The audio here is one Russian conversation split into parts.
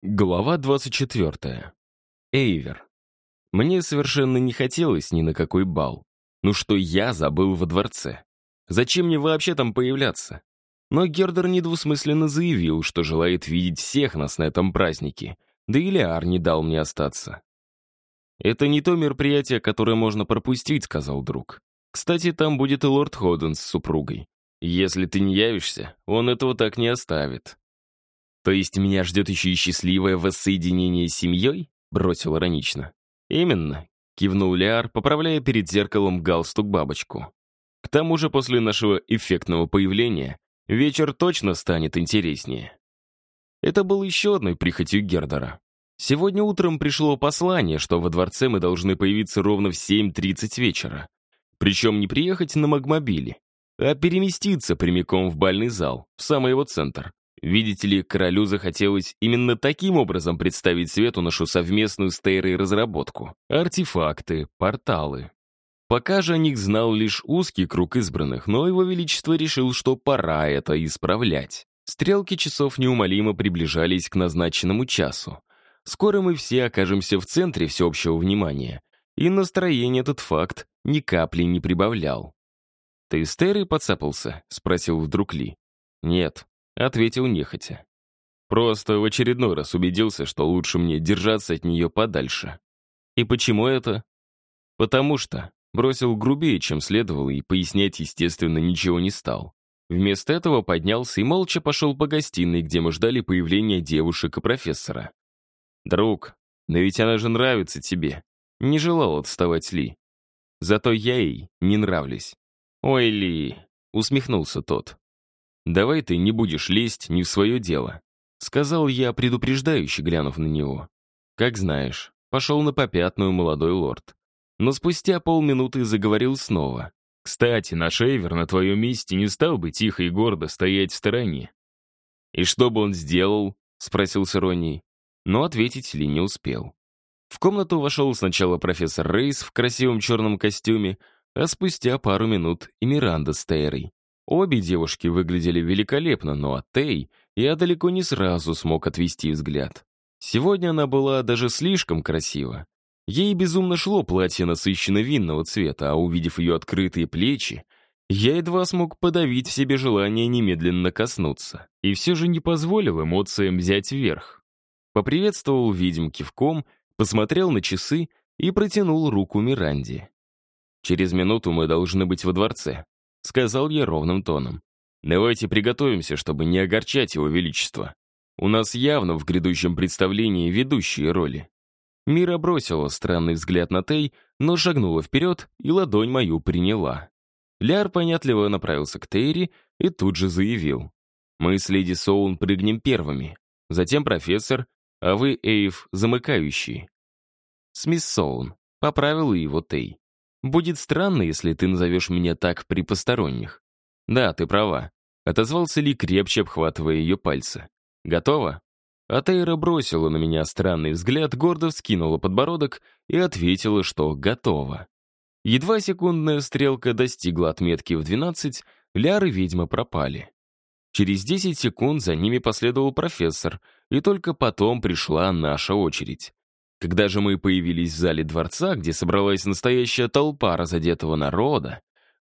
Глава 24. Эйвер. Мне совершенно не хотелось ни на какой бал. Ну что я забыл во дворце? Зачем мне вообще там появляться? Но Гердер недвусмысленно заявил, что желает видеть всех нас на этом празднике, да и Леар не дал мне остаться. «Это не то мероприятие, которое можно пропустить», — сказал друг. «Кстати, там будет и лорд Ходден с супругой. Если ты не явишься, он этого так не оставит». «То есть меня ждет еще и счастливое воссоединение с семьей?» — бросил иронично. «Именно», — кивнул Лиар, поправляя перед зеркалом галстук-бабочку. «К тому же после нашего эффектного появления вечер точно станет интереснее». Это было еще одной прихотью Гердера. Сегодня утром пришло послание, что во дворце мы должны появиться ровно в 7.30 вечера. Причем не приехать на магмобиле, а переместиться прямиком в бальный зал, в самый его центр. Видите ли, королю захотелось именно таким образом представить свету нашу совместную с Тейрой разработку. Артефакты, порталы. Пока же о них знал лишь узкий круг избранных, но его величество решил, что пора это исправлять. Стрелки часов неумолимо приближались к назначенному часу. Скоро мы все окажемся в центре всеобщего внимания, и настроение этот факт ни капли не прибавлял. «Ты с Терой подцапался?» — спросил вдруг Ли. «Нет», Ответил нехотя. Просто в очередной раз убедился, что лучше мне держаться от нее подальше. И почему это? Потому что бросил грубее, чем следовало, и пояснять, естественно, ничего не стал. Вместо этого поднялся и молча пошел по гостиной, где мы ждали появления девушек и профессора. «Друг, но ведь она же нравится тебе», — не желал отставать Ли. «Зато я ей не нравлюсь». «Ой, Ли», — усмехнулся тот. «Давай ты не будешь лезть не в свое дело», — сказал я, предупреждающе глянув на него. «Как знаешь, пошел на попятную молодой лорд». Но спустя полминуты заговорил снова. «Кстати, наш Эйвер на твоем месте не стал бы тихо и гордо стоять в стороне». «И что бы он сделал?» — спросил с иронией. Но ответить Ли не успел. В комнату вошел сначала профессор Рейс в красивом черном костюме, а спустя пару минут и Миранда с Тейрой. Обе девушки выглядели великолепно, но от Тей я далеко не сразу смог отвести взгляд. Сегодня она была даже слишком красива. Ей безумно шло платье насыщенно-винного цвета, а увидев ее открытые плечи, я едва смог подавить в себе желание немедленно коснуться. И все же не позволил эмоциям взять верх. Поприветствовал ведьм кивком, посмотрел на часы и протянул руку Миранде. «Через минуту мы должны быть во дворце. — сказал я ровным тоном. «Давайте приготовимся, чтобы не огорчать его величество. У нас явно в грядущем представлении ведущие роли». Мира бросила странный взгляд на Тей, но шагнула вперед и ладонь мою приняла. Ляр понятливо направился к Тейри и тут же заявил. «Мы с леди Соун прыгнем первыми, затем профессор, а вы, Эйв, замыкающий». «С мисс Соун», — поправила его Тей. Будет странно, если ты назовешь меня так при посторонних. Да, ты права. Отозвался Ли, крепче обхватывая ее пальцы. Готова? А Тейра бросила на меня странный взгляд, гордо вскинула подбородок и ответила, что готова. Едва секундная стрелка достигла отметки в 12, ляры ведьмы пропали. Через 10 секунд за ними последовал профессор, и только потом пришла наша очередь. Когда же мы появились в зале дворца, где собралась настоящая толпа разодетого народа,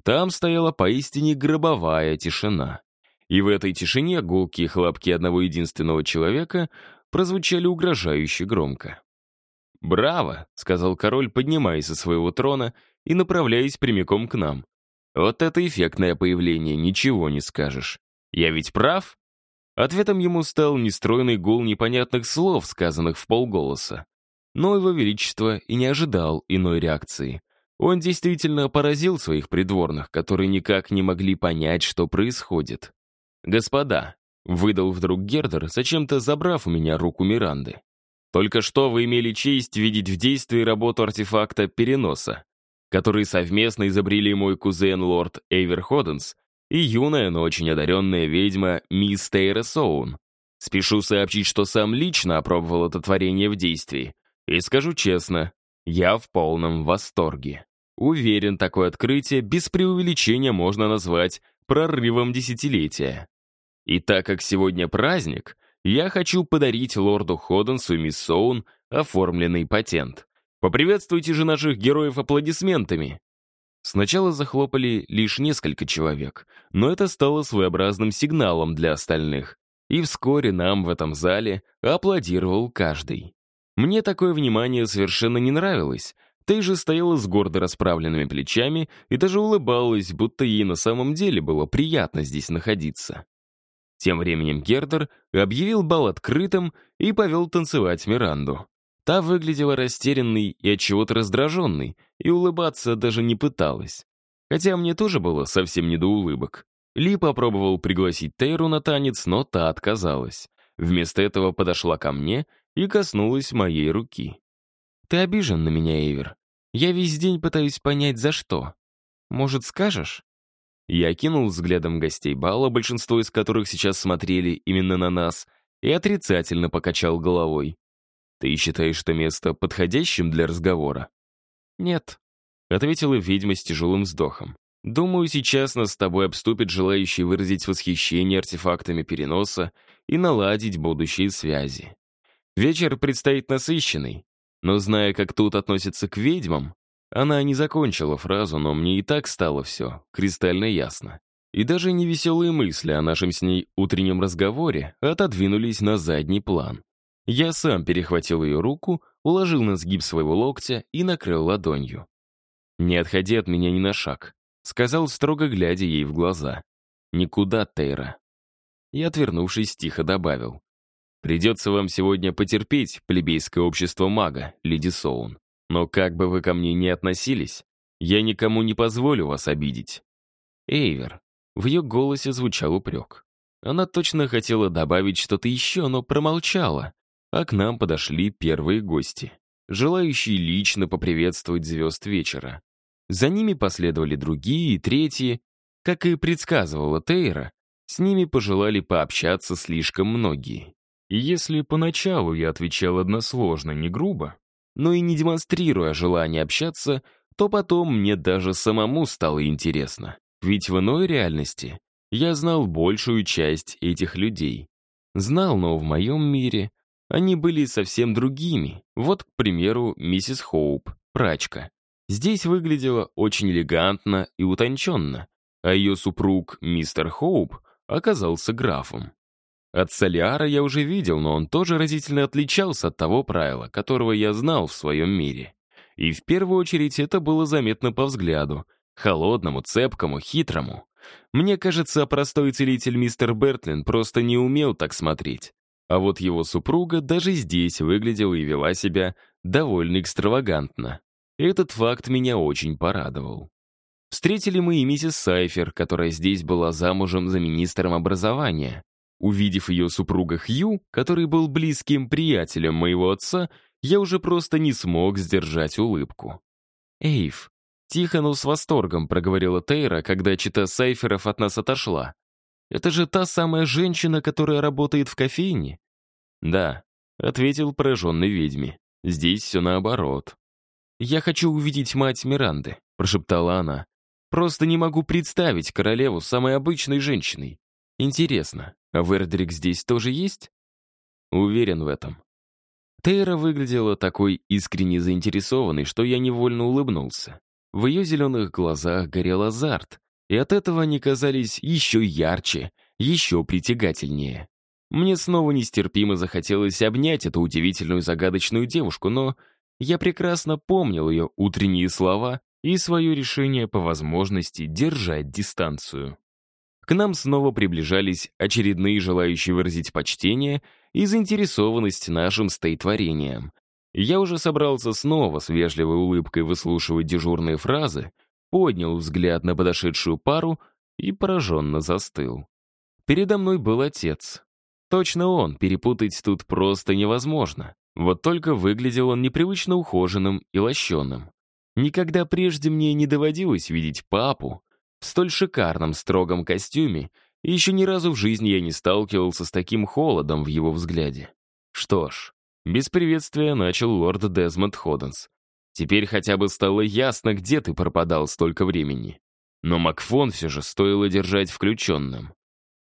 там стояла поистине гробовая тишина. И в этой тишине гулкие хлопки одного единственного человека прозвучали угрожающе громко. «Браво!» — сказал король, поднимаясь со своего трона и направляясь прямиком к нам. «Вот это эффектное появление, ничего не скажешь. Я ведь прав?» Ответом ему стал нестройный гул непонятных слов, сказанных в полголоса. Но его величество и не ожидал иной реакции. Он действительно поразил своих придворных, которые никак не могли понять, что происходит. «Господа», — выдал вдруг Гердер, зачем-то забрав у меня руку Миранды. «Только что вы имели честь видеть в действии работу артефакта переноса, который совместно изобрели мой кузен лорд Эйвер Ходенс и юная, но очень одаренная ведьма мисс Тейра Соун. Спешу сообщить, что сам лично опробовал это творение в действии, и скажу честно, я в полном восторге. Уверен, такое открытие без преувеличения можно назвать прорывом десятилетия. И так как сегодня праздник, я хочу подарить лорду Ходенсу и мисс Соун оформленный патент. Поприветствуйте же наших героев аплодисментами. Сначала захлопали лишь несколько человек, но это стало своеобразным сигналом для остальных. И вскоре нам в этом зале аплодировал каждый. Мне такое внимание совершенно не нравилось. Же стояла с гордо расправленными плечами и даже улыбалась, будто ей на самом деле было приятно здесь находиться. Тем временем Гердер объявил бал открытым и повел танцевать Миранду. Та выглядела растерянной и от чего-то раздраженной, и улыбаться даже не пыталась. Хотя мне тоже было совсем не до улыбок. Ли попробовал пригласить Тейру на танец, но та отказалась. Вместо этого подошла ко мне и коснулась моей руки. «Ты обижен на меня, Эйвер. Я весь день пытаюсь понять, за что. Может, скажешь?» Я кинул взглядом гостей бала, большинство из которых сейчас смотрели именно на нас, и отрицательно покачал головой. «Ты считаешь это место подходящим для разговора?» «Нет», — ответила ведьма с тяжелым вздохом. «Думаю, сейчас нас с тобой обступят желающие выразить восхищение артефактами переноса и наладить будущие связи. Вечер предстоит насыщенный, но зная, как тут относятся к ведьмам, она не закончила фразу, но мне и так стало все кристально ясно. И даже невеселые мысли о нашем с ней утреннем разговоре отодвинулись на задний план. Я сам перехватил ее руку, уложил на сгиб своего локтя и накрыл ладонью. «Не отходи от меня ни на шаг», — сказал, строго глядя ей в глаза. «Никуда, Тейра». И, отвернувшись, тихо добавил. «Придется вам сегодня потерпеть плебейское общество мага, леди Соун. Но как бы вы ко мне ни относились, я никому не позволю вас обидеть». Эйвер. В ее голосе звучал упрек. Она точно хотела добавить что-то еще, но промолчала, а к нам подошли первые гости, желающие лично поприветствовать звезд вечера. За ними последовали другие и третьи. Как и предсказывала Тейра, с ними пожелали пообщаться слишком многие. И если поначалу я отвечал односложно, не грубо, но и не демонстрируя желание общаться, то потом мне даже самому стало интересно. Ведь в иной реальности я знал большую часть этих людей. Знал, но в моем мире они были совсем другими. Вот, к примеру, миссис Хоуп, прачка. Здесь выглядела очень элегантно и утонченно, а ее супруг, мистер Хоуп, оказался графом. От Солиара я уже видел, но он тоже разительно отличался от того правила, которого я знал в своем мире. И в первую очередь это было заметно по взгляду. Холодному, цепкому, хитрому. Мне кажется, простой целитель мистер Бертлин просто не умел так смотреть. А вот его супруга даже здесь выглядела и вела себя довольно экстравагантно. Этот факт меня очень порадовал. Встретили мы и миссис Сайфер, которая здесь была замужем за министром образования. Увидев ее супруга Хью, который был близким приятелем моего отца, я уже просто не смог сдержать улыбку. «Эйв», — тихо, но с восторгом проговорила Тейра, когда чита Сайферов от нас отошла. Это же та самая женщина, которая работает в кофейне?» «Да», — ответил пораженный ведьме. «Здесь все наоборот». «Я хочу увидеть мать Миранды», — прошептала она. «Просто не могу представить королеву самой обычной женщиной. Интересно, а Вердрик здесь тоже есть?» «Уверен в этом». Тейра выглядела такой искренне заинтересованной, что я невольно улыбнулся. В ее зеленых глазах горел азарт, и от этого они казались еще ярче, еще притягательнее. Мне снова нестерпимо захотелось обнять эту удивительную загадочную девушку, но я прекрасно помнил ее утренние слова и свое решение по возможности держать дистанцию. К нам снова приближались очередные желающие выразить почтение и заинтересованность нашим стейтворением. Я уже собрался снова с вежливой улыбкой выслушивать дежурные фразы, поднял взгляд на подошедшую пару и пораженно застыл. Передо мной был отец. Точно он, перепутать тут просто невозможно. Вот только выглядел он непривычно ухоженным и лощеным. Никогда прежде мне не доводилось видеть папу в столь шикарном строгом костюме, еще ни разу в жизни я не сталкивался с таким холодом в его взгляде. Что ж, без приветствия начал лорд Дезмонд Ходденс. Теперь хотя бы стало ясно, где ты пропадал столько времени. Но Макфон все же стоило держать включенным.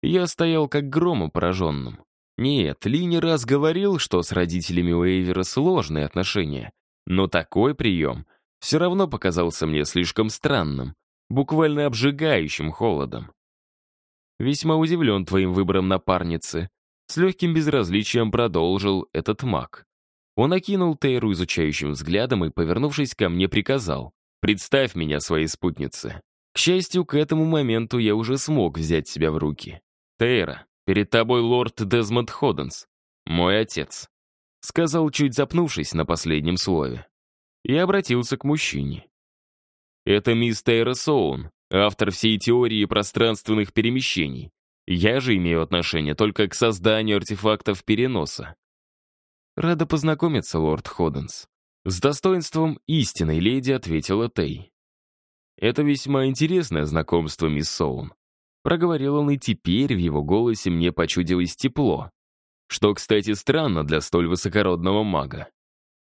Я стоял как громом пораженным. Нет, Ли не раз говорил, что с родителями у Эйвера сложные отношения, но такой прием все равно показался мне слишком странным, буквально обжигающим холодом. Весьма удивлен твоим выбором напарницы. С легким безразличием продолжил этот маг. Он окинул Тейру изучающим взглядом и, повернувшись ко мне, приказал. «Представь меня своей спутнице». К счастью, к этому моменту я уже смог взять себя в руки. «Тейра, перед тобой лорд Дезмонд Ходденс, мой отец», сказал, чуть запнувшись на последнем слове. И обратился к мужчине. «Это мисс Тейра Соун, автор всей теории пространственных перемещений. Я же имею отношение только к созданию артефактов переноса. Рада познакомиться, лорд Ходденс. С достоинством истинной леди ответила Тей. Это весьма интересное знакомство, мисс Соун. Проговорил он, и теперь в его голосе мне почудилось тепло. Что, кстати, странно для столь высокородного мага.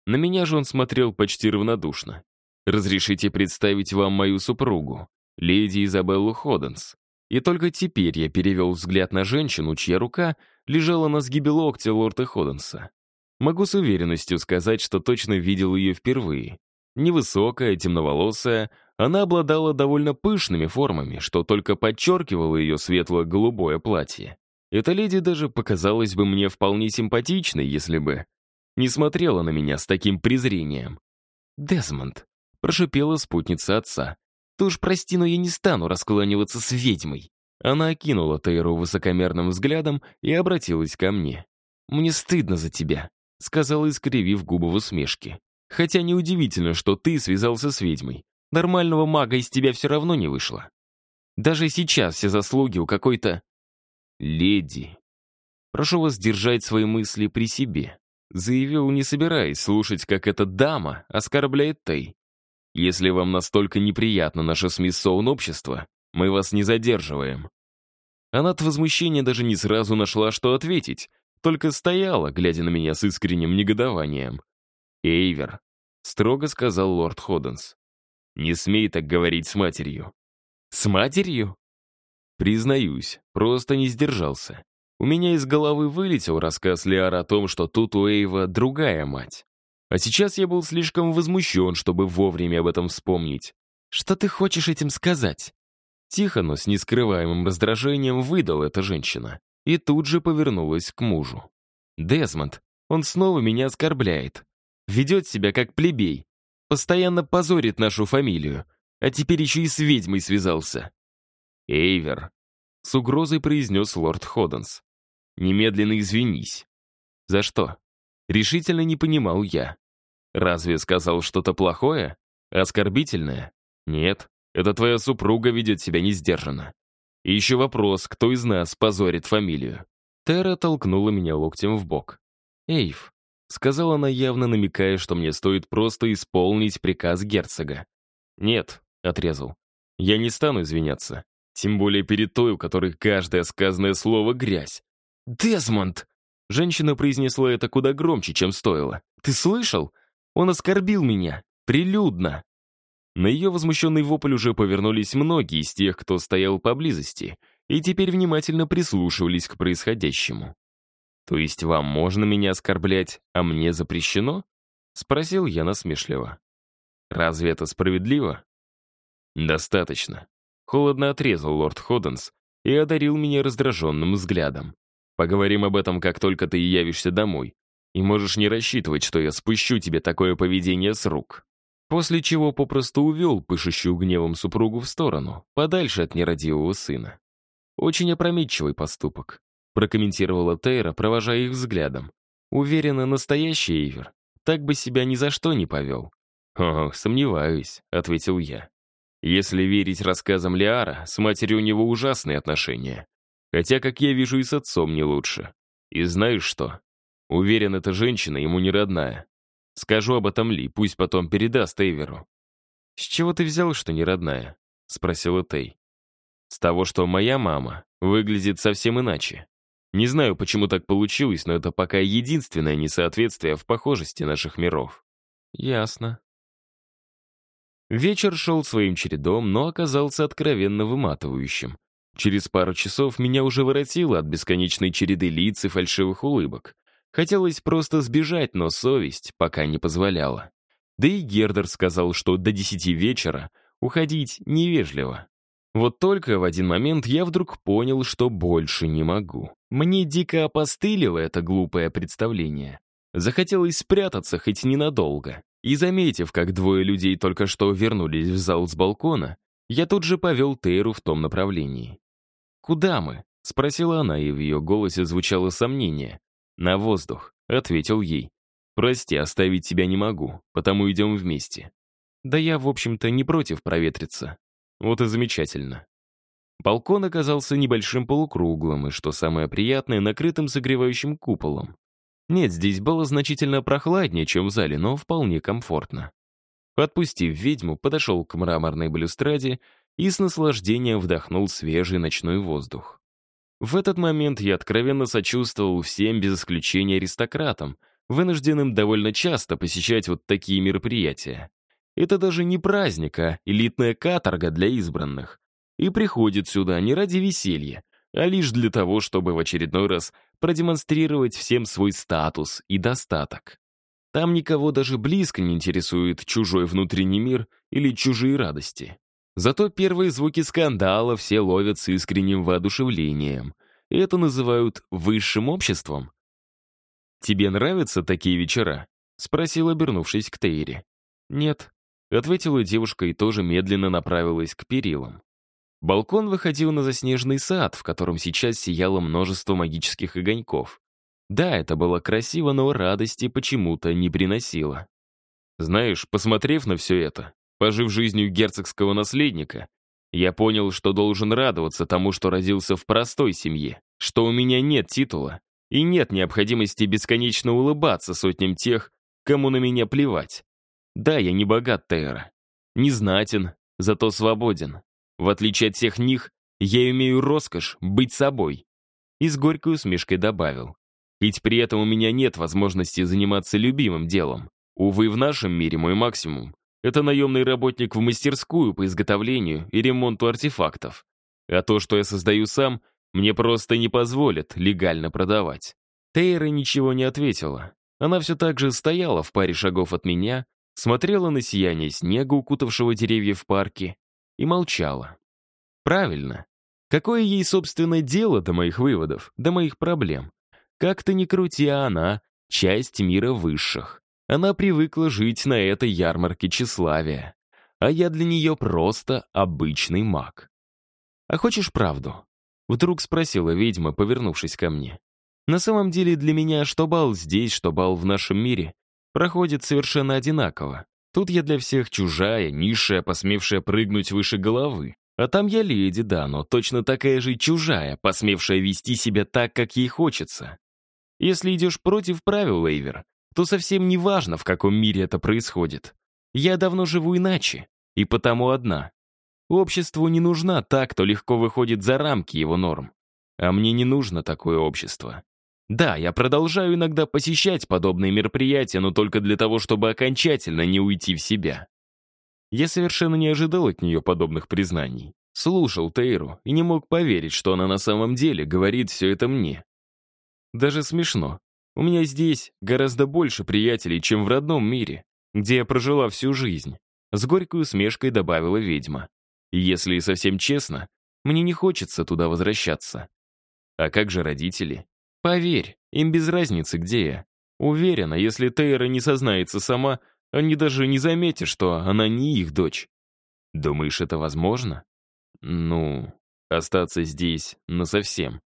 На меня же он смотрел почти равнодушно. «Разрешите представить вам мою супругу, леди Изабеллу Ходденс. И только теперь я перевел взгляд на женщину, чья рука лежала на сгибе локтя лорда Ходденса. Могу с уверенностью сказать, что точно видел ее впервые. Невысокая, темноволосая, она обладала довольно пышными формами, что только подчеркивало ее светло-голубое платье. Эта леди даже показалась бы мне вполне симпатичной, если бы не смотрела на меня с таким презрением. «Дезмонд», — прошипела спутница отца, ты уж прости, но я не стану раскланиваться с ведьмой». Она окинула Тейру высокомерным взглядом и обратилась ко мне. «Мне стыдно за тебя», — сказала, искривив губы в усмешке. «Хотя неудивительно, что ты связался с ведьмой. Нормального мага из тебя все равно не вышло. Даже сейчас все заслуги у какой-то... леди. Прошу вас держать свои мысли при себе», — заявил, не собираясь слушать, как эта дама оскорбляет Тей. Если вам настолько неприятно наше с мисс Соун общество, мы вас не задерживаем». Она от возмущения даже не сразу нашла, что ответить, только стояла, глядя на меня с искренним негодованием. «Эйвер», — строго сказал лорд Ходденс, — «не смей так говорить с матерью». «С матерью?» Признаюсь, просто не сдержался. У меня из головы вылетел рассказ Лиара о том, что тут у Эйва другая мать. А сейчас я был слишком возмущен, чтобы вовремя об этом вспомнить. «Что ты хочешь этим сказать?» Тихо, но с нескрываемым раздражением выдал эта женщина. И тут же повернулась к мужу. «Дезмонд, он снова меня оскорбляет. Ведет себя как плебей. Постоянно позорит нашу фамилию. А теперь еще и с ведьмой связался». «Эйвер», — с угрозой произнес лорд Ходденс. «Немедленно извинись». «За что?» Решительно не понимал я. Разве сказал что-то плохое? Оскорбительное? Нет, это твоя супруга ведет себя несдержанно. И еще вопрос, кто из нас позорит фамилию? Тера толкнула меня локтем в бок. «Эйв», — сказала она, явно намекая, что мне стоит просто исполнить приказ герцога. «Нет», — отрезал, — «я не стану извиняться. Тем более перед той, у которой каждое сказанное слово — грязь». «Дезмонд!» Женщина произнесла это куда громче, чем стоило. «Ты слышал? Он оскорбил меня. Прилюдно. На ее возмущенный вопль уже повернулись многие из тех, кто стоял поблизости, и теперь внимательно прислушивались к происходящему. «То есть вам можно меня оскорблять, а мне запрещено?» — спросил я насмешливо. «Разве это справедливо?» «Достаточно», — холодно отрезал лорд Ходденс и одарил меня раздраженным взглядом. «Поговорим об этом, как только ты явишься домой. И можешь не рассчитывать, что я спущу тебе такое поведение с рук. После чего попросту увел пышущую гневом супругу в сторону, подальше от нерадивого сына. Очень опрометчивый поступок, прокомментировала Тейра, провожая их взглядом. Уверена, настоящий Эйвер так бы себя ни за что не повел. «О, сомневаюсь», — ответил я. «Если верить рассказам Лиара, с матерью у него ужасные отношения. Хотя, как я вижу, и с отцом не лучше. И знаешь что? Уверен, эта женщина ему не родная. Скажу об этом Ли, пусть потом передаст Эйверу. «С чего ты взял, что не родная?» — спросила Тей. «С того, что моя мама выглядит совсем иначе. Не знаю, почему так получилось, но это пока единственное несоответствие в похожести наших миров». «Ясно». Вечер шел своим чередом, но оказался откровенно выматывающим. Через пару часов меня уже воротило от бесконечной череды лиц и фальшивых улыбок. Хотелось просто сбежать, но совесть пока не позволяла. Да и Гердер сказал, что до десяти вечера уходить невежливо. Вот только в один момент я вдруг понял, что больше не могу. Мне дико опостылило это глупое представление. Захотелось спрятаться хоть ненадолго. И заметив, как двое людей только что вернулись в зал с балкона, я тут же повел Тейру в том направлении. «Куда мы?» — спросила она, и в ее голосе звучало сомнение. «На воздух», — ответил ей. «Прости, оставить тебя не могу, потому идем вместе». «Да я, в общем-то, не против проветриться». Вот и замечательно. Балкон оказался небольшим полукруглым и, что самое приятное, накрытым согревающим куполом. Нет, здесь было значительно прохладнее, чем в зале, но вполне комфортно. Подпустив ведьму, подошел к мраморной балюстраде и с наслаждением вдохнул свежий ночной воздух. В этот момент я откровенно сочувствовал всем без исключения аристократам, вынужденным довольно часто посещать вот такие мероприятия. Это даже не праздник, а элитная каторга для избранных. И приходит сюда не ради веселья, а лишь для того, чтобы в очередной раз продемонстрировать всем свой статус и достаток. Там никого даже близко не интересует чужой внутренний мир или чужие радости. Зато первые звуки скандала все ловят с искренним воодушевлением. Это называют высшим обществом. «Тебе нравятся такие вечера?» — спросил, обернувшись к Тейре. «Нет», — ответила девушка и тоже медленно направилась к перилам. Балкон выходил на заснеженный сад, в котором сейчас сияло множество магических огоньков. Да, это было красиво, но радости почему-то не приносило. Знаешь, посмотрев на все это, пожив жизнью герцогского наследника, я понял, что должен радоваться тому, что родился в простой семье, что у меня нет титула и нет необходимости бесконечно улыбаться сотням тех, кому на меня плевать. Да, я не богат, Тейра, не знатен, зато свободен. В отличие от всех них, я имею роскошь быть собой. И с горькой усмешкой добавил. Ведь при этом у меня нет возможности заниматься любимым делом. Увы, в нашем мире мой максимум — это наемный работник в мастерскую по изготовлению и ремонту артефактов. А то, что я создаю сам, мне просто не позволят легально продавать. Тейра ничего не ответила. Она все так же стояла в паре шагов от меня, смотрела на сияние снега, укутавшего деревья в парке, и молчала. Правильно. Какое ей, собственно, дело до моих выводов, до моих проблем? Как то ни крути, а она — часть мира высших. Она привыкла жить на этой ярмарке тщеславия. А я для нее просто обычный маг. «А хочешь правду?» Вдруг спросила ведьма, повернувшись ко мне. «На самом деле для меня что бал здесь, что бал в нашем мире проходит совершенно одинаково. Тут я для всех чужая, низшая, посмевшая прыгнуть выше головы. А там я леди, да, но точно такая же чужая, посмевшая вести себя так, как ей хочется. Если идешь против правил, Эйвер, то совсем не важно, в каком мире это происходит. Я давно живу иначе, и потому одна. Обществу не нужна та, кто легко выходит за рамки его норм. А мне не нужно такое общество. Да, я продолжаю иногда посещать подобные мероприятия, но только для того, чтобы окончательно не уйти в себя. Я совершенно не ожидал от нее подобных признаний. Слушал Тейру и не мог поверить, что она на самом деле говорит все это мне. Даже смешно. У меня здесь гораздо больше приятелей, чем в родном мире, где я прожила всю жизнь. С горькой усмешкой добавила ведьма. Если совсем честно, мне не хочется туда возвращаться. А как же родители? Поверь, им без разницы, где я. Уверена, если Тейра не сознается сама, они даже не заметят, что она не их дочь. Думаешь, это возможно? Ну, остаться здесь насовсем?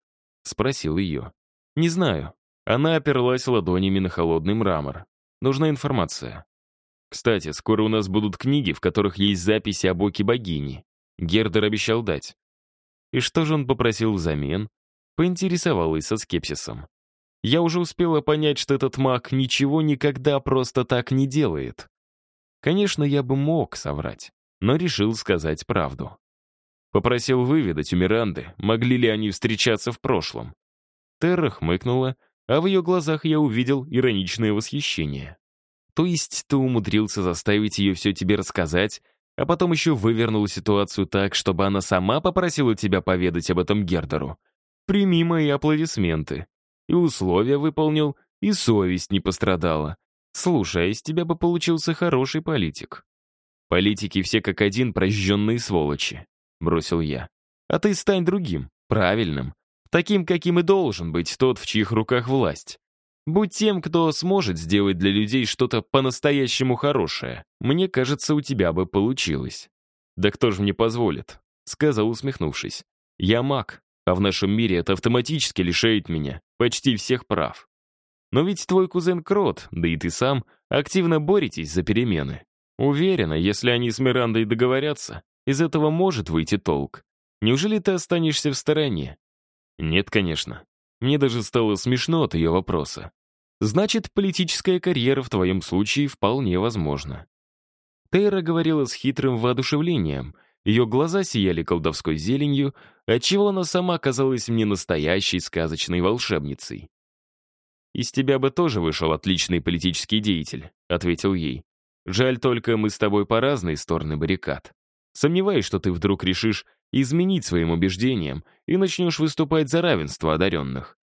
Спросил ее. «Не знаю». Она оперлась ладонями на холодный мрамор. «Нужна информация». «Кстати, скоро у нас будут книги, в которых есть записи о боке богини». Гердер обещал дать. И что же он попросил взамен? Поинтересовалась со скепсисом. Я уже успела понять, что этот маг ничего никогда просто так не делает. Конечно, я бы мог соврать, но решил сказать правду. Попросил выведать у Миранды, могли ли они встречаться в прошлом. Терра хмыкнула, а в ее глазах я увидел ироничное восхищение. То есть ты умудрился заставить ее все тебе рассказать, а потом еще вывернул ситуацию так, чтобы она сама попросила тебя поведать об этом Гердеру. Прими мои аплодисменты. И условия выполнил, и совесть не пострадала. Слушай, а из тебя бы получился хороший политик. Политики все как один прожженные сволочи, бросил я. А ты стань другим, правильным. Таким, каким и должен быть тот, в чьих руках власть. Будь тем, кто сможет сделать для людей что-то по-настоящему хорошее. Мне кажется, у тебя бы получилось. Да кто же мне позволит? Сказал, усмехнувшись. Я маг, а в нашем мире это автоматически лишает меня почти всех прав. Но ведь твой кузен Крот, да и ты сам, активно боретесь за перемены. Уверена, если они с Мирандой договорятся, из этого может выйти толк. Неужели ты останешься в стороне? Нет, конечно. Мне даже стало смешно от ее вопроса. Значит, политическая карьера в твоем случае вполне возможна. Тейра говорила с хитрым воодушевлением. Ее глаза сияли колдовской зеленью, отчего она сама казалась мне настоящей сказочной волшебницей. «Из тебя бы тоже вышел отличный политический деятель», — ответил ей. «Жаль только, мы с тобой по разные стороны баррикад. Сомневаюсь, что ты вдруг решишь изменить своим убеждениям и начнешь выступать за равенство одаренных.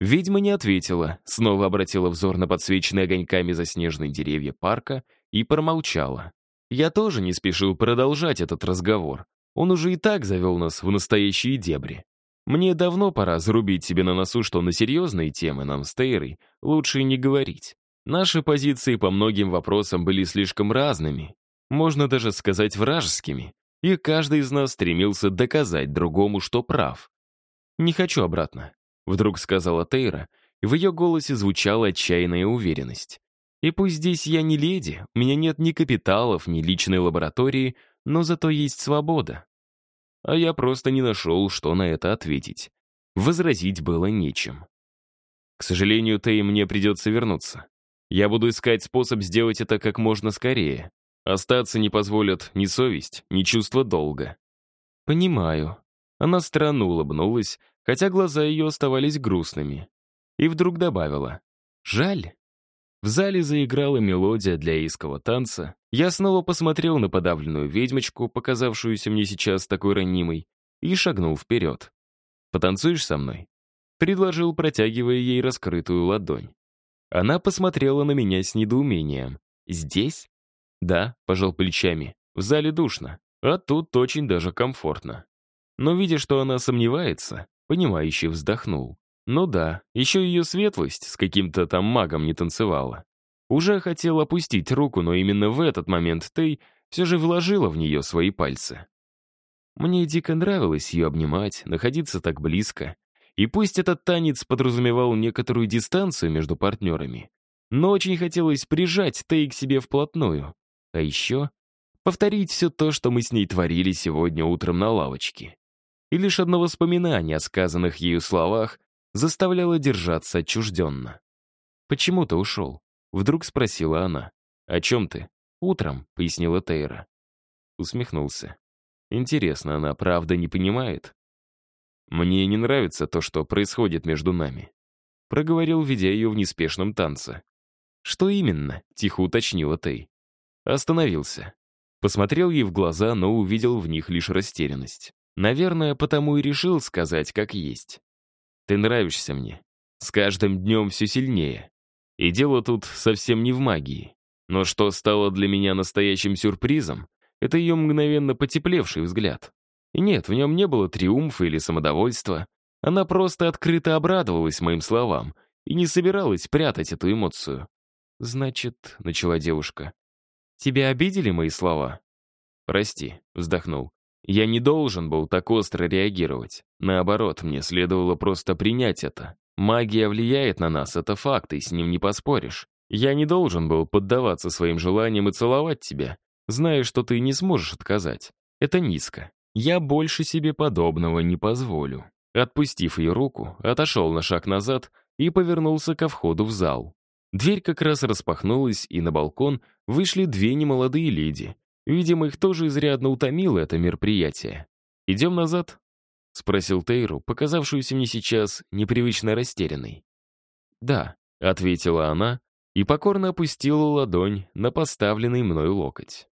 Ведьма не ответила, снова обратила взор на подсвеченные огоньками заснеженные деревья парка и промолчала. Я тоже не спешил продолжать этот разговор. Он уже и так завел нас в настоящие дебри. Мне давно пора зарубить себе на носу, что на серьезные темы нам с Тейрой лучше не говорить. Наши позиции по многим вопросам были слишком разными, можно даже сказать вражескими, и каждый из нас стремился доказать другому, что прав. «Не хочу обратно», — вдруг сказала Тейра, и в ее голосе звучала отчаянная уверенность. «И пусть здесь я не леди, у меня нет ни капиталов, ни личной лаборатории, но зато есть свобода». А я просто не нашел, что на это ответить. Возразить было нечем. К сожалению, Тей, мне придется вернуться. Я буду искать способ сделать это как можно скорее. Остаться не позволят ни совесть, ни чувство долга. Понимаю. Она странно улыбнулась, хотя глаза ее оставались грустными. И вдруг добавила. Жаль. В зале заиграла мелодия для иского танца. Я снова посмотрел на подавленную ведьмочку, показавшуюся мне сейчас такой ранимой, и шагнул вперед. «Потанцуешь со мной?» Предложил, протягивая ей раскрытую ладонь. Она посмотрела на меня с недоумением. «Здесь?» Да, пожал плечами. В зале душно, а тут очень даже комфортно. Но видя, что она сомневается, понимающе вздохнул. Ну да, еще ее светлость с каким-то там магом не танцевала. Уже хотел опустить руку, но именно в этот момент Тей все же вложила в нее свои пальцы. Мне дико нравилось ее обнимать, находиться так близко. И пусть этот танец подразумевал некоторую дистанцию между партнерами, но очень хотелось прижать Тей к себе вплотную. А еще повторить все то, что мы с ней творили сегодня утром на лавочке. И лишь одно воспоминание о сказанных ею словах заставляло держаться отчужденно. «Почему ты ушел?» — вдруг спросила она. «О чем ты?» «Утром», — пояснила Тейра. Усмехнулся. «Интересно, она правда не понимает?» «Мне не нравится то, что происходит между нами», — проговорил, ведя ее в неспешном танце. «Что именно?» — тихо уточнила Тей. Остановился. Посмотрел ей в глаза, но увидел в них лишь растерянность. Наверное, потому и решил сказать, как есть. «Ты нравишься мне. С каждым днем все сильнее. И дело тут совсем не в магии. Но что стало для меня настоящим сюрпризом, это ее мгновенно потеплевший взгляд. И нет, в нем не было триумфа или самодовольства. Она просто открыто обрадовалась моим словам и не собиралась прятать эту эмоцию. «Значит», — начала девушка, Тебя обидели мои слова?» «Прости», — вздохнул. «Я не должен был так остро реагировать. Наоборот, мне следовало просто принять это. Магия влияет на нас, это факт, и с ним не поспоришь. Я не должен был поддаваться своим желаниям и целовать тебя, зная, что ты не сможешь отказать. Это низко. Я больше себе подобного не позволю». Отпустив ее руку, отошел на шаг назад и повернулся ко входу в зал. Дверь как раз распахнулась, и на балкон вышли две немолодые леди. Видимо, их тоже изрядно утомило это мероприятие. «Идем назад?» — спросил Тейру, показавшуюся мне сейчас непривычно растерянной. «Да», — ответила она и покорно опустила ладонь на поставленный мной локоть.